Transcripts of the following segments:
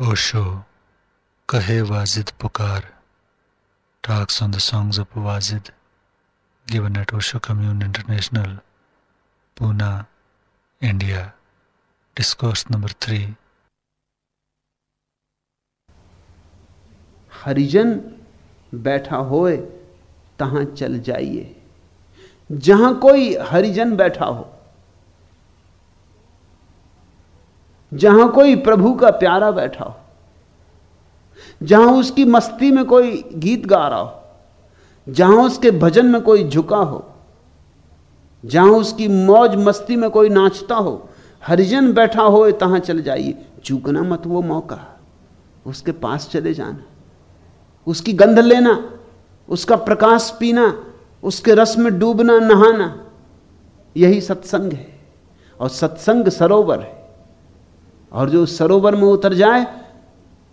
ओशो कहे वाजिद पुकार talks on the songs of Wajid given at Osho commune international Poona India discourse number three हरिजन बैठा होए, तहां चल जाइए। जहाँ कोई हरिजन बैठा हो जहाँ कोई प्रभु का प्यारा बैठा हो, जहाँ उसकी मस्ती में कोई गीत गा रहा हो, जहाँ उसके भजन में कोई झुका हो, जहाँ उसकी मौज मस्ती में कोई नाचता हो, हरिजन बैठा हो तहां चल जाइए। चूकना मत वो मौका, उसके पास चले जाना, उसकी गंध लेना, उसका प्रकाश पीना, उसके रस में डूबना, नहाना, यही सत्संग है। और सत्संग सरोवर है। और जो सरोवर में उतर जाए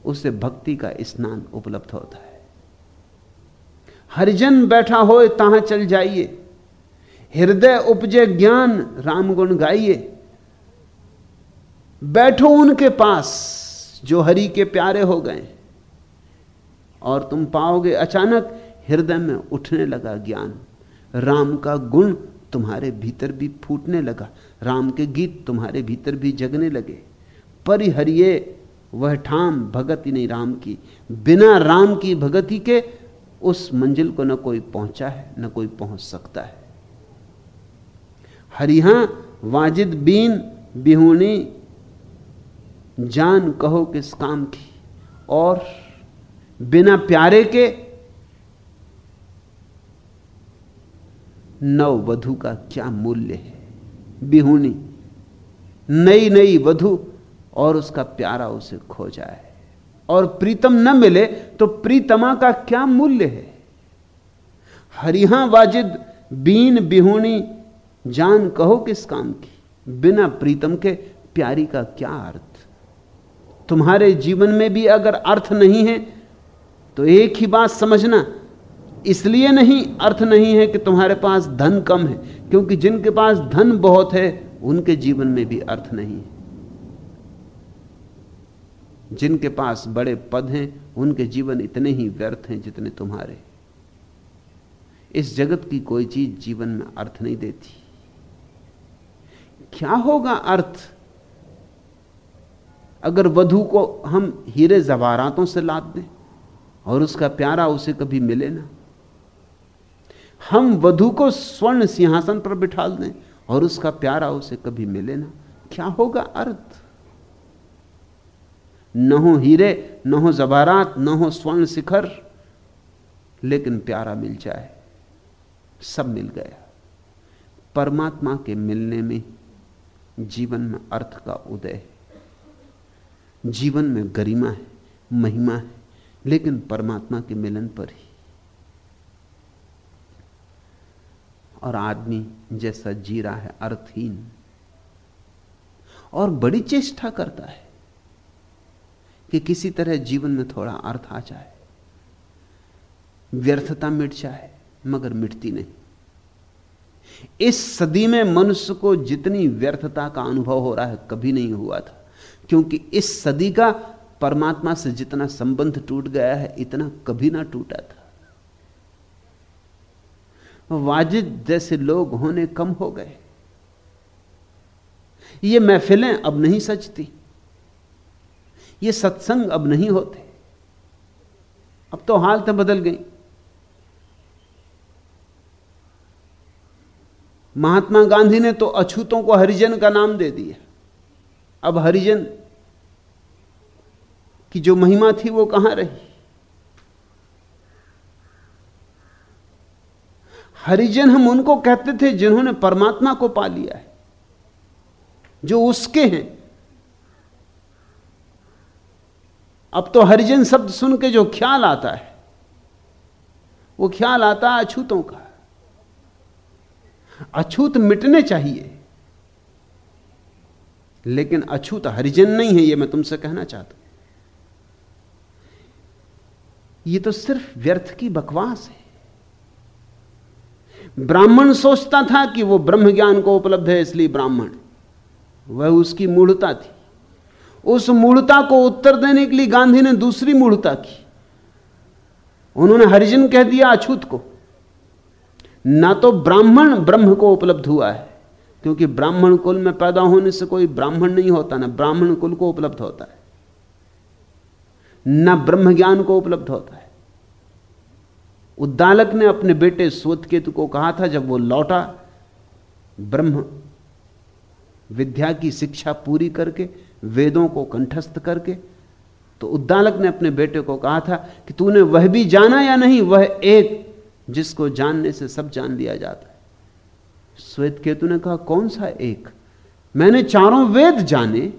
उसे भक्ति का स्नान उपलब्ध होता है। हरिजन बैठा हो तहां चल जाइए। हृदय उपजे ज्ञान, राम गुण गाइए। बैठो उनके पास, जो हरि के प्यारे हो गए। और तुम पाओगे अचानक हृदय में उठने लगा ज्ञान। राम का गुण तुम्हारे भीतर भी फूटने लगा। राम के गीत तुम्हारे भीतर भी जगने लगे। परिहरिये वह ठाम भगत नहीं राम की। बिना राम की भगति के उस मंजिल को न कोई पहुँचा है, न कोई पहुँच सकता है। हरिहा, वाजिद बीन बिहूनी, जान कहो किस काम की। और बिना प्यारे के नव वधु का क्या मूल्य है? बिहूनी नई नई वधु और उसका प्यारा उसे खो जाए। और प्रीतम न मिले तो प्रीतमा का क्या मूल्य है? हरिहा वाजिद, बीन बिहूनी, जान कहो किस काम की? बिना प्रीतम के प्यारी का क्या अर्थ? तुम्हारे जीवन में भी अगर अर्थ नहीं है तो एक ही बात समझना। इसलिए नहीं, अर्थ नहीं है कि तुम्हारे पास धन कम है, क्योंकि जिनके पास धन बहुत है, उनके जीवन में भी अर्थ नहीं है। जिनके पास बड़े पद हैं, उनके जीवन इतने ही व्यर्थ हैं जितने तुम्हारे। इस जगत की कोई चीज़ जीवन में अर्थ नहीं देती। क्या होगा अर्थ? अगर वधु को हम हीरे जवारातों से लाद दें और उसका प्यारा उसे कभी मिले ना? हम वधु को स्वर्ण सिंहासन पर बिठा दें और उसका प्यारा उसे कभी मिले ना? क्या होगा अर्थ? न हो हीरे, न हो जबारात न हो स्वर्ण शिखर, लेकिन प्यारा मिल जाए। सब मिल गया। परमात्मा के मिलने में जीवन में अर्थ का उदय है। जीवन में गरिमा है, महिमा है, लेकिन परमात्मा के मिलन पर ही। और आदमी जैसा जी रहा है अर्थहीन और बड़ी चेष्टा करता है। कि किसी तरह जीवन में थोड़ा अर्थ आ जाए। व्यर्थता मिट जाए, मगर मिटती नहीं। इस सदी में मनुष्य को जितनी व्यर्थता का अनुभव हो रहा है, कभी नहीं हुआ था। क्योंकि इस सदी का परमात्मा से जितना संबंध टूट गया है, इतना कभी ना टूटा था। वाजिद जैसे लोग होने कम हो गए। ये महफिलें अब नहीं सजती। ये सत्संग अब नहीं होते। अब तो हालतें बदल गई। महात्मा गांधी ने तो अछूतों को हरिजन का नाम दे दिया। अब हरिजन की जो महिमा थी वो कहाँ रही? हरिजन हम उनको कहते थे जिन्होंने परमात्मा को पा लिया है, जो उसके हैं। अब तो हरिजन शब्द सुन के जो ख्याल आता है, वो ख्याल आता है अछूतों का। अछूत मिटने चाहिए, लेकिन अछूत हरिजन नहीं है, ये मैं तुमसे कहना चाहता हूँ। ये तो सिर्फ़ व्यर्थ की बकवास है। ब्राह्मण सोचता था कि वो ब्रह्म ज्ञान को उपलब्ध है, इसलिए ब्राह्मण, वह उसकी मूढ़ता थी। उस मूढ़ता को उत्तर देने के लिए गांधी ने दूसरी मूढ़ता की। उन्होंने हरिजन कह दिया अछूत को, ना तो ब्राह्मण ब्रह्म को उपलब्ध हुआ है, क्योंकि ब्राह्मण कुल में पैदा होने से कोई ब्राह्मण नहीं होता, ना ब्राह्मण कुल को उपलब्ध होता है, न ब्रह्म ज्ञान को उपलब्ध होता है। उद्दालक ने अपने बेटे केतु को कहा था, जब वो लौटा, ब्रह्म विद्या की शिक्षा पूरी करके वेदों को कंठस्थ करके तो उद्दालक ने अपने बेटे को कहा था कि तूने वह भी जाना या नहीं, वह एक जिसको जानने से सब जान लिया जाता है। श्वेत केतु ने कहा, कौन सा एक? मैंने चारों वेद जाने,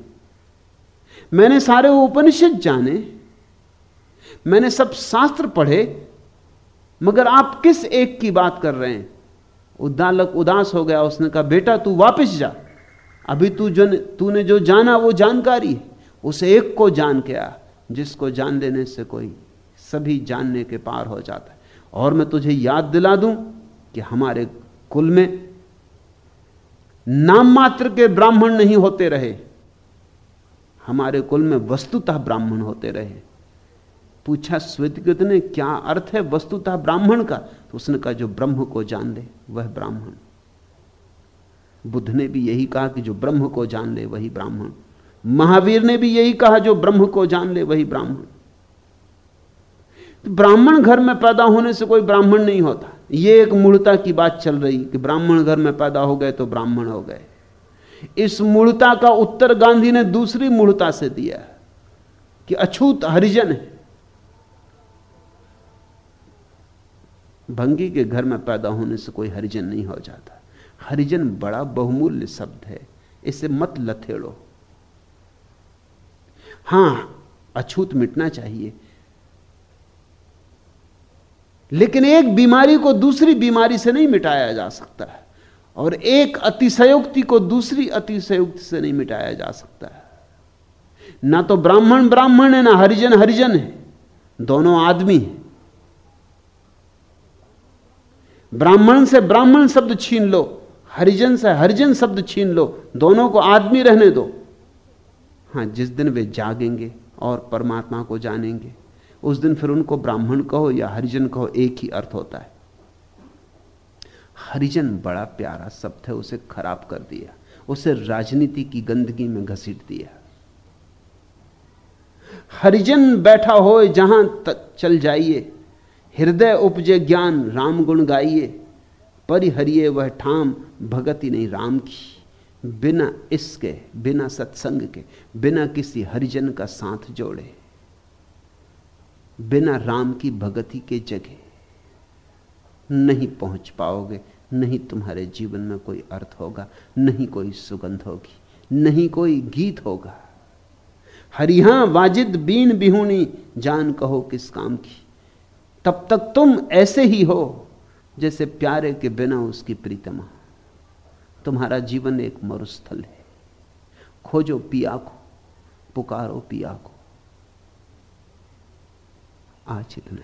मैंने सारे उपनिषद जाने, मैंने सब शास्त्र पढ़े, मगर आप किस एक की बात कर रहे हैं? उद्दालक उदास हो गया, उसने कहा, बेटा, तू वापस जा। अभी तू जो तूने जो जाना वो जानकारी उस एक को जान के आ, जिसको जान लेने से कोई सभी जानने के पार हो जाता है। और मैं तुझे याद दिला दूँ कि हमारे कुल में नाम मात्र के ब्राह्मण नहीं होते रहे। हमारे कुल में वस्तुतः ब्राह्मण होते रहे। पूछा श्वेतकृत ने क्या अर्थ है वस्तुतः ब्राह्मण का? तो उसने कहा, जो ब्रह्म को जान ले वह ब्राह्मण। बुद्ध ने भी यही कहा कि जो ब्रह्म को जान ले वही ब्राह्मण। महावीर ने भी यही कहा, जो ब्रह्म को जान ले वही ब्राह्मण। तो ब्राह्मण घर में पैदा होने से कोई ब्राह्मण नहीं होता। यह एक मूर्ता की बात चल रही कि ब्राह्मण घर में पैदा हो गए तो ब्राह्मण हो गए। इस मूर्ता का उत्तर गांधी ने दूसरी मूर्ता से दिया कि अछूत हरिजन है। भंगी के घर में पैदा होने से कोई हरिजन नहीं हो जाता। हरिजन बड़ा बहुमूल्य शब्द है, इसे मत लथेड़ो। हाँ, अछूत मिटना चाहिए। लेकिन एक बीमारी को दूसरी बीमारी से नहीं मिटाया जा सकता है, और एक अतिशयोक्ति को दूसरी अतिशयोक्ति से नहीं मिटाया जा सकता है। ना तो ब्राह्मण ब्राह्मण है, ना हरिजन हरिजन है, दोनों आदमी हैं। ब्राह्मण से ब्राह्मण शब्द छीन लो। हरिजन से हरिजन शब्द छीन लो, दोनों को आदमी रहने दो। हाँ, जिस दिन वे जागेंगे और परमात्मा को जानेंगे, उस दिन फिर उनको ब्राह्मण कहो या हरिजन कहो, एक ही अर्थ होता है। हरिजन बड़ा प्यारा शब्द है, उसे खराब कर दिया, उसे राजनीति की गंदगी में घसीट दिया। हरिजन बैठा हो जहाँ तक चल जाइए, हृदय उपजे ज्ञान, राम गुण गाइए। परिहरिये वह ठाम, भगति नहीं राम की। बिना इसके बिना सत्संग के, बिना किसी हरिजन का साथ जोड़े। बिना राम की भगति के जगह नहीं पहुँच पाओगे, नहीं तुम्हारे जीवन में कोई अर्थ होगा, नहीं कोई सुगंध होगी, नहीं कोई गीत होगा। हरिहा वाजिद, बीन, बिहुनी, जान कहो किस काम की। तब तक तुम ऐसे ही हो। जैसे प्यारे के बिना उसकी प्रीतमा। तुम्हारा जीवन एक मरुस्थल है। खोजो पिया को, पुकारो पिया को। आज इतना